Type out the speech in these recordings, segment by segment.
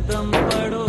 دم پڑو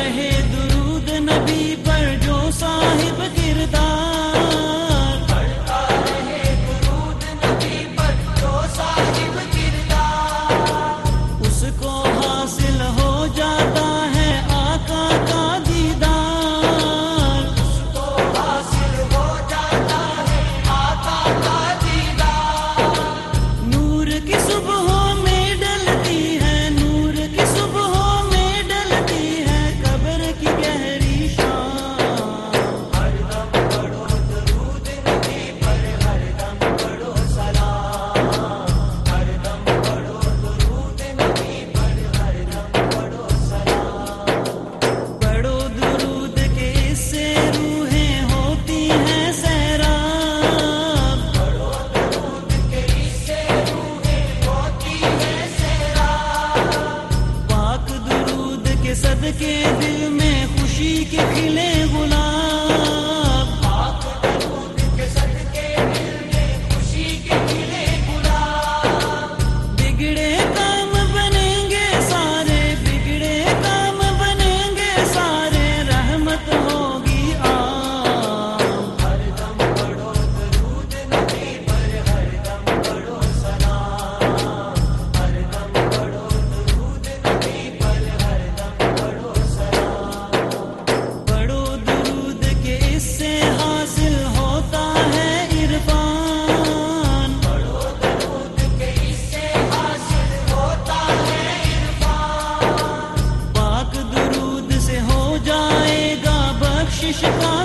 رہے درود نبی سب کے دل میں خوشی کے کھلے گلاب حاصل ہوتا ہے سے حاصل ہوتا ہے درود سے ہو جائے گا کا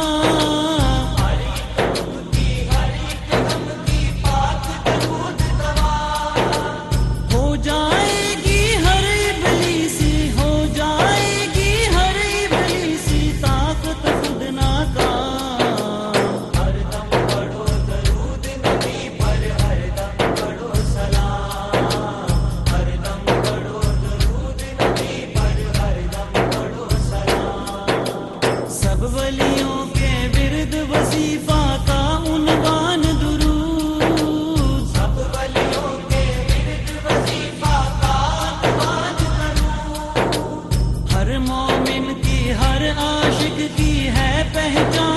پہچان